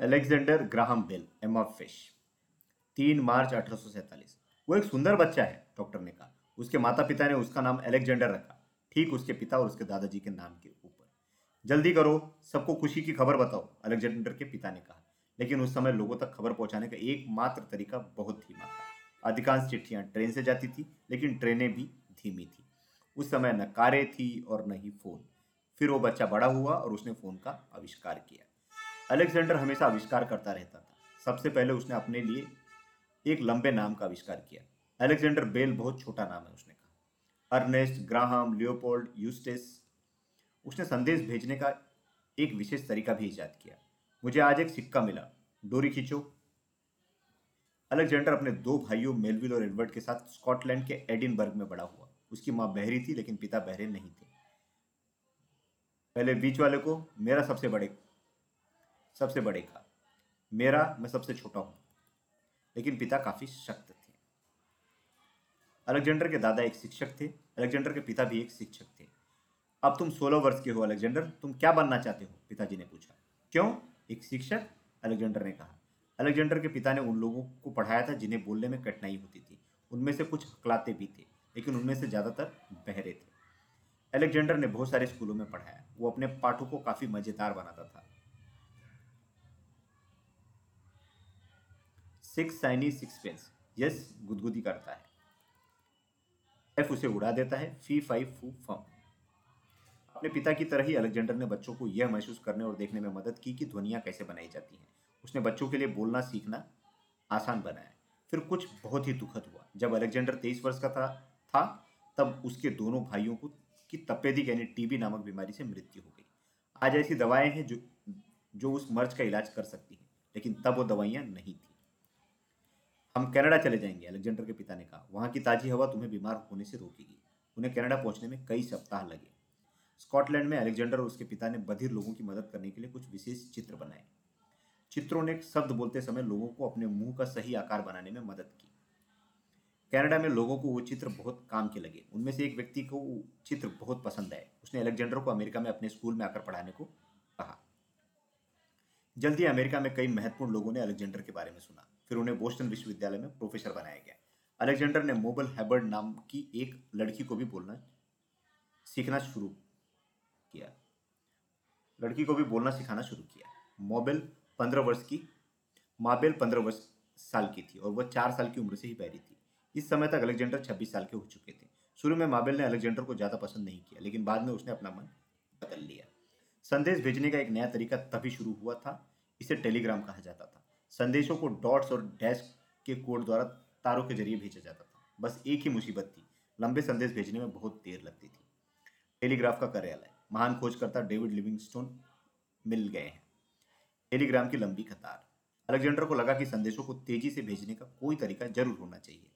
Alexander Graham Bell एम ऑफ़ फ़िश तीन मार्च अठारह सौ सैंतालीस। वो एक सुंदर बच्चा है, डॉक्टर ने कहा। उसके माता पिता ने उसका नाम अलेक्जेंडर रखा, ठीक उसके पिता और उसके दादाजी के नाम के ऊपर। जल्दी करो, सबको खुशी की खबर बताओ अलेक्जेंडर के पिता ने कहा। लेकिन उस समय लोगों तक खबर पहुँचाने का एकमात्र तरीका बहुत धीमा था। अधिकांश चिट्ठियाँ ट्रेन से जाती थी, लेकिन ट्रेनें भी धीमी थी। उस समय न कारें थी और न ही फ़ोन। फिर वो बच्चा बड़ा हुआ और उसने फ़ोन का आविष्कार किया। अलेक्जेंडर हमेशा आविष्कार करता रहता था। सबसे पहले उसने अपने लिए एक लंबे नाम का आविष्कार किया। अलेक्जेंडर बेल बहुत छोटा नाम है उसने कहा। अर्नेस्ट, ग्राहम, लियोपोल्ड, यूस्टेस, उसने संदेश भेजने का एक विशेष तरीका भी ईजाद किया। मुझे आज एक सिक्का मिला। डोरी खींचो। अलेक्जेंडर अपने दो भाइयों, मेलविल और एडवर्ड के साथ स्कॉटलैंड के एडिनबर्ग में बड़ा हुआ। उसकी माँ बहरी थी, लेकिन पिता बहरे नहीं थे। पहले बीच वाले को, मेरा सबसे बड़े सबसे बड़े का। मेरा, मैं सबसे छोटा हूँ। लेकिन पिता काफ़ी सख्त थे। अलेक्जेंडर के दादा एक शिक्षक थे। अलेक्जेंडर के पिता भी एक शिक्षक थे। अब तुम सोलह वर्ष के हो, अलेक्जेंडर। तुम क्या बनना चाहते हो? पिताजी ने पूछा। क्यों? एक शिक्षक, अलेक्जेंडर ने कहा। अलेक्जेंडर के पिता ने उन लोगों को पढ़ाया था जिन्हें बोलने में कठिनाई होती थी। उनमें से कुछ हकलाते भी थे, लेकिन उनमें से ज़्यादातर बहरे थे। अलेक्जेंडर ने बहुत सारे स्कूलों में पढ़ाया। वो अपने पाठों को काफ़ी मज़ेदार बनाता था। सिक्स साइनी सिक्स पेंस यस, गुदगुदी करता है। एफ़ उसे उड़ा देता है फ़ी फाइव फू फम अपने पिता की तरह ही अलेक्जेंडर ने बच्चों को यह महसूस करने और देखने में मदद की कि ध्वनियाँ कैसे बनाई जाती हैं। उसने बच्चों के लिए बोलना सीखना आसान बनाया। फिर कुछ बहुत ही दुखद हुआ। जब अलेक्जेंडर तेईस वर्ष का था था, तब उसके दोनों भाइयों को की तपेदिक यानी टीबी नामक बीमारी से मृत्यु हो गई। आज ऐसी दवाएँ हैं जो जो उस मर्ज का इलाज कर सकती हैं, लेकिन तब वो दवाइयाँ नहीं थी। हम कनाडा चले जाएँगे, अलेक्जेंडर के पिता ने कहा। वहाँ की ताज़ी हवा तुम्हें बीमार होने से रोकेगी। उन्हें कनाडा पहुँचने में कई सप्ताह लगे। स्कॉटलैंड में अलेक्जेंडर और उसके पिता ने बधिर लोगों की मदद करने के लिए कुछ विशेष चित्र बनाए। चित्रों ने शब्द बोलते समय लोगों को अपने मुँह का सही आकार बनाने में मदद की। कनाडा में लोगों को वो चित्र बहुत काम के लगे। उनमें से एक व्यक्ति को वो चित्र बहुत पसंद आए। उसने अलेक्जेंडर को अमेरिका में अपने स्कूल में आकर पढ़ाने को कहा। जल्दी अमेरिका में कई महत्वपूर्ण लोगों ने अलेक्जेंडर के बारे में सुना। फिर उन्हें बोस्टन विश्वविद्यालय में प्रोफेसर बनाया गया। अलेक्जेंडर ने मोबल हैबर्ड नाम की एक लड़की को भी बोलना, सीखना शुरू किया। लड़की को भी बोलना, सिखाना शुरू किया। मोबेल पंद्रह वर्ष की, माबेल पंद्रह वर्ष साल की थी और वह चार साल की उम्र से ही पैरी थी। इस समय तक अलेक्जेंडर छब्बीस साल के हो चुके थे। शुरू में माबेल ने अलेक्जेंडर को ज़्यादा पसंद नहीं किया, लेकिन बाद में उसने अपना मन बदल लिया। संदेश भेजने का एक नया तरीका तभी शुरू हुआ था, इसे टेलीग्राम कहा जाता था। संदेशों को डॉट्स और डैश के कोड द्वारा तारों के ज़रिए भेजा जाता था। बस एक ही मुसीबत थी। लंबे संदेश भेजने में बहुत देर लगती थी। टेलीग्राफ का कार्यालय। महान खोजकर्ता डेविड लिविंगस्टोन मिल गए हैं। टेलीग्राम की लंबी कतार। अलेक्जेंडर को लगा कि संदेशों को तेज़ी से भेजने का कोई तरीका ज़रूर होना चाहिए।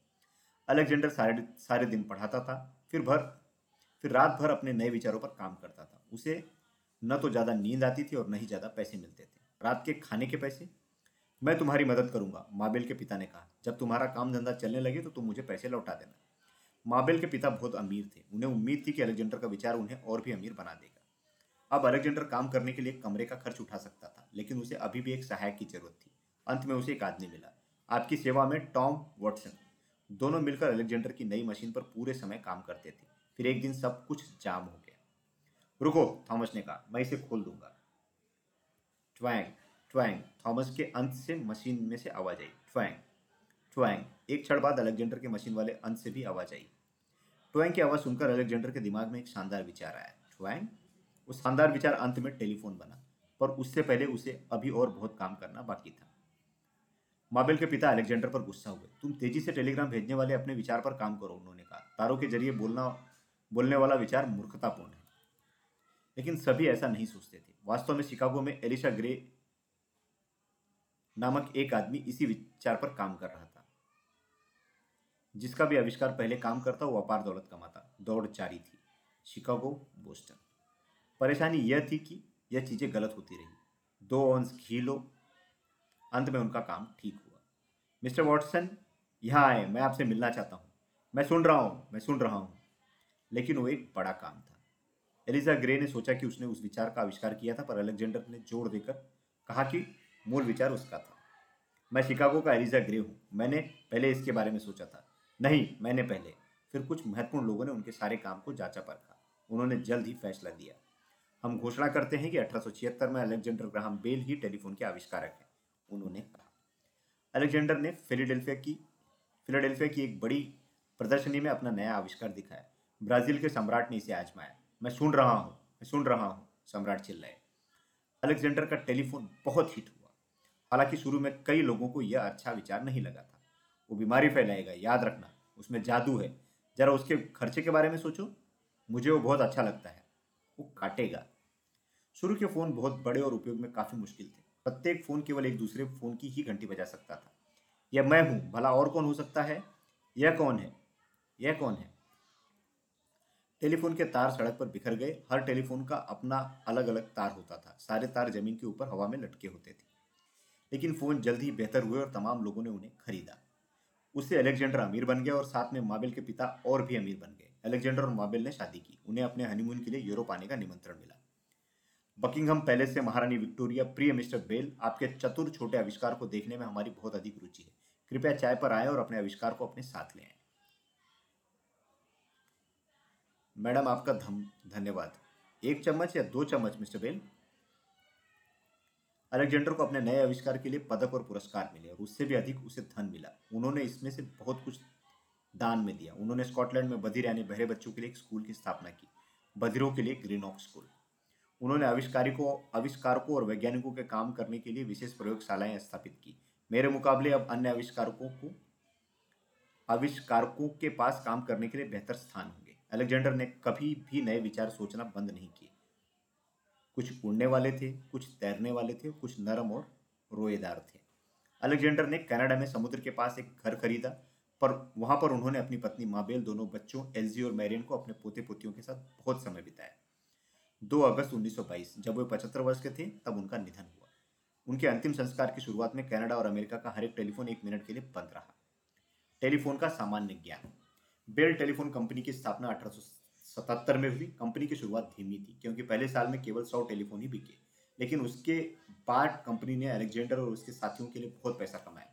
अलेक्जेंडर सारे सारे दिन पढ़ाता था, फिर भर, फिर रात भर अपने नए विचारों पर काम करता था। उसे न तो ज़्यादा नींद आती थी और न ही ज़्यादा पैसे मिलते थे। रात के खाने के पैसे मैं तुम्हारी मदद करूँगा, माबेल के पिता ने कहा। जब तुम्हारा काम धंधा चलने लगे तो तुम मुझे पैसे लौटा देना। माबेल के पिता बहुत अमीर थे। उन्हें उम्मीद थी कि अलेक्जेंडर का विचार उन्हें और भी अमीर बना देगा। अब अलेक्जेंडर काम करने के लिए कमरे का खर्च उठा सकता था, लेकिन उसे अभी भी एक सहायक की ज़रूरत थी। अंत में उसे एक आदमी मिला। आपकी सेवा में टॉम वॉटसन। दोनों मिलकर अलेक्जेंडर की नई मशीन पर पूरे समय काम करते थे। फिर एक दिन सब कुछ जाम हो गया। रुको, थॉमस ने कहा, मैं इसे खोल दूँगा। ट्वैंग। ट्वैंग, थॉमस के अंत से मशीन में से आवाज़ आई। ट्वैंग ट्वैंग, एक क्षण बाद अलेक्जेंडर के मशीन वाले अंत से भी आवाज़ आई। ट्वैंग की आवाज़ सुनकर अलेक्जेंडर के दिमाग में एक शानदार विचार आया। ट्वैंग, उस शानदार विचार अंत में टेलीफोन बना, पर उससे पहले उसे अभी और बहुत काम करना बाकी था। माबेल के पिता अलेक्जेंडर पर गुस्सा हुए। तुम तेज़ी से टेलीग्राम भेजने वाले अपने विचार पर काम करो, उन्होंने कहा। तारों के ज़रिए बोलना, बोलने वाला विचार मूर्खतापूर्ण है। लेकिन सभी ऐसा नहीं सोचते थे। वास्तव में शिकागो में एलिशा ग्रे नामक एक आदमी इसी विचार पर काम कर रहा था। जिसका भी आविष्कार पहले काम करता, वो अपार दौलत कमाता। दौड़ जारी थी। Chicago, Boston. परेशानी यह थी कि यह चीज़ें गलत होती रही। दो अंश घी लो अंत में उनका काम ठीक हुआ। मिस्टर वॉटसन, यहाँ आए। मैं आपसे मिलना चाहता हूँ। मैं सुन रहा हूँ। मैं सुन रहा हूँ। लेकिन वो एक बड़ा काम था। एलिजा ग्रे ने सोचा कि उसने उस विचार का आविष्कार किया था, पर अलेक्जेंडर ने ज़ोर देकर कहा कि मूल विचार उसका था। मैं शिकागो का एलिजा ग्रे हूँ। मैंने पहले इसके बारे में सोचा था। नहीं, मैंने पहले। फिर कुछ महत्वपूर्ण लोगों ने उनके सारे काम को जांचा परखा। उन्होंने जल्द ही फैसला दिया हम घोषणा करते हैं कि अठारह सौ छिहत्तर में अलेक्जेंडर ग्राहम बेल ही टेलीफोन के आविष्कारक हैं, उन्होंने कहा। अलेक्जेंडर ने फिलाडेल्फिया की फिलाडेल्फिया की एक बड़ी प्रदर्शनी में अपना नया आविष्कार दिखाया। ब्राज़ील के सम्राट ने इसे आजमाया। मैं सुन रहा हूँ, मैं सुन रहा हूँ सम्राट चिल्लाए। अलेक्जेंडर का टेलीफोन बहुत हिट हुआ। हालाँकि शुरू में कई लोगों को यह अच्छा विचार नहीं लगा था। वो बीमारी फैलाएगा, याद रखना, उसमें जादू है। जरा उसके खर्चे के बारे में सोचो। मुझे वो बहुत अच्छा लगता है। वो काटेगा। शुरू के फ़ोन बहुत बड़े और उपयोग में काफ़ी मुश्किल थे। प्रत्येक फ़ोन केवल एक दूसरे फ़ोन की ही घंटी बजा सकता था। यह मैं हूँ, भला और कौन हो सकता है? यह कौन है? यह कौन है? टेलीफोन के तार सड़क पर बिखर गए। हर टेलीफोन का अपना अलग अलग तार होता था। सारे तार ज़मीन के ऊपर हवा में लटके होते थे। लेकिन फ़ोन जल्द ही बेहतर हुए और तमाम लोगों ने उन्हें खरीदा। उससे अलेक्जेंडर अमीर बन गया और साथ में माबेल के पिता और भी अमीर बन गए। अलेक्जेंडर और माबिल ने शादी की। उन्हें अपने हनीमून के लिए यूरोप आने का निमंत्रण मिला। बकिंगहम पैलेस से महारानी विक्टोरिया, प्रिय मिस्टर बेल, आपके चतुर छोटे आविष्कार को देखने में हमारी बहुत अधिक रुचि है। कृपया चाय पर आए और अपने आविष्कार को अपने साथ ले आए। मैडम, आपका धन्यवाद। एक चम्मच या दो चम्मच, मिस्टर बेल? अलेक्जेंडर को अपने नए आविष्कार के लिए पदक और पुरस्कार मिले और उससे भी अधिक उसे धन मिला। उन्होंने इसमें से बहुत कुछ दान में दिया। उन्होंने स्कॉटलैंड में बधिर यानी बहरे बच्चों के लिए एक स्कूल की स्थापना की, बधिरों के लिए ग्रीनॉक स्कूल। उन्होंने आविष्कारिकों, आविष्कारकों और वैज्ञानिकों के काम करने के लिए विशेष प्रयोगशालाएँ स्थापित की। मेरे मुकाबले अब अन्य आविष्कारकों को, आविष्कारकों के पास काम करने के लिए बेहतर स्थान होंगे। अलेक्जेंडर ने कभी भी नए विचार सोचना बंद नहीं किए। कुछ उड़ने वाले थे, कुछ तैरने वाले थे, कुछ नरम और रोएदार थे। अलेक्जेंडर ने कनाडा में समुद्र के पास एक घर खरीदा, पर वहाँ पर उन्होंने अपनी पत्नी माबेल, दोनों बच्चों, एलजी और मैरियन को अपने पोते पोतियों के साथ बहुत समय बिताया। 2 अगस्त 1922 जब वे पचहत्तर वर्ष के थे, तब उनका निधन हुआ। उनके अंतिम संस्कार की शुरुआत में कनाडा और अमेरिका का हर एक टेलीफोन एक मिनट के लिए बंद रहा। टेलीफोन का सामान्य ज्ञान। बेल टेलीफोन कंपनी की स्थापना अठारह सतहत्तर में हुई, कंपनी की शुरुआत धीमी थी, क्योंकि पहले साल में केवल सौ टेलीफोन ही बिके। लेकिन उसके बाद कंपनी ने अलेक्जेंडर और उसके साथियों के लिए बहुत पैसा कमाया।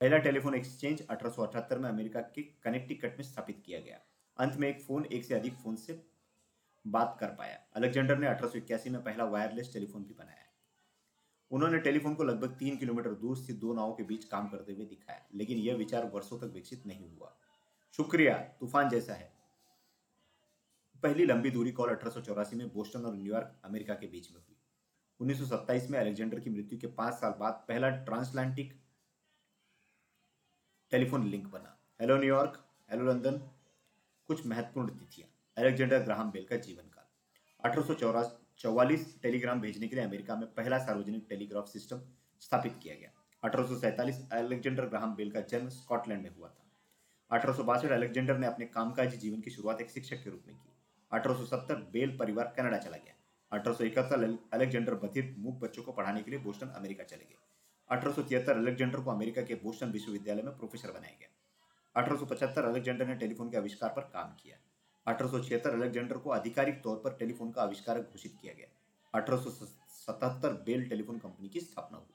पहला टेलीफोन एक्सचेंज अठारह में अमेरिका के कनेक्टिकट में स्थापित किया गया। अंत में एक फ़ोन, एक से अधिक फ़ोन से बात कर पाया। अलेक्जेंडर ने अठारह में पहला वायरलेस टेलीफोन भी बनाया। उन्होंने टेलीफोन को लगभग तीन किलोमीटर दूर से दो नावों के बीच काम करते हुए दिखाया, लेकिन यह विचार वर्षों तक विकसित नहीं हुआ। शुक्रिया, तूफ़ान जैसा है। पहली लंबी दूरी कॉल अठारह सौ चौरासी में बोस्टन और न्यूयॉर्क, अमेरिका के बीच में हुई। 1927 में अलेक्जेंडर की मृत्यु के पाँच साल बाद पहला ट्रांसलांटिक टेलीफोन लिंक बना। Hello New York hello, London. कुछ महत्वपूर्ण तिथियाँ। अलेक्जेंडर ग्राहम बेल का जीवन काल अठारह टेलीग्राम भेजने के लिए अमेरिका में पहला सार्वजनिक टेलीग्राफ सिस्टम स्थापित किया गया। अठारह अलेक्जेंडर ग्राहम बेल का जन्म स्कॉटलैंड में हुआ था। अठारह अलेक्जेंडर ने अपने कामकाजी जीवन की शुरुआत एक शिक्षक के रूप में की। 1870 बेल परिवार कनाडा चला गया। अठारह अलेक्जेंडर बधिर मूक बच्चों को पढ़ाने के लिए बोस्टन, अमेरिका चले गए। अठारह अलेक्जेंडर को अमेरिका के बोस्टन विश्वविद्यालय में प्रोफेसर बनाया गया। अठारह सौ पचहत्तर अलेक्जेंडर ने टेलीफोन के आविष्कार पर काम किया। अठारह सौ छिहत्तर अलेक्जेंडर को आधिकारिक तौर पर टेलीफोन का आविष्कार घोषित किया गया। अठारह सौ सतहत्तर बेल टेलीफोन कंपनी की स्थापना हुई।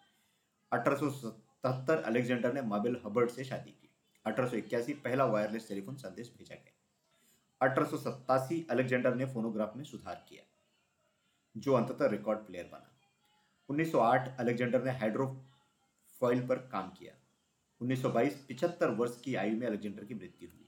अठारह अलेक्जेंडर ने माबेल हबर्ड से शादी की। अठारह सौ इक्यासी पहला वायरलेस टेलीफोन संदेश भेजा गया। अठारह अलेक्जेंडर ने फोनोग्राफ में सुधार किया, जो अंततः रिकॉर्ड प्लेयर बना। 1908 अलेक्जेंडर ने हाइड्रोफॉइल पर काम किया। 1922 पिछहत्तर वर्ष की आयु में अलेक्जेंडर की मृत्यु हुई।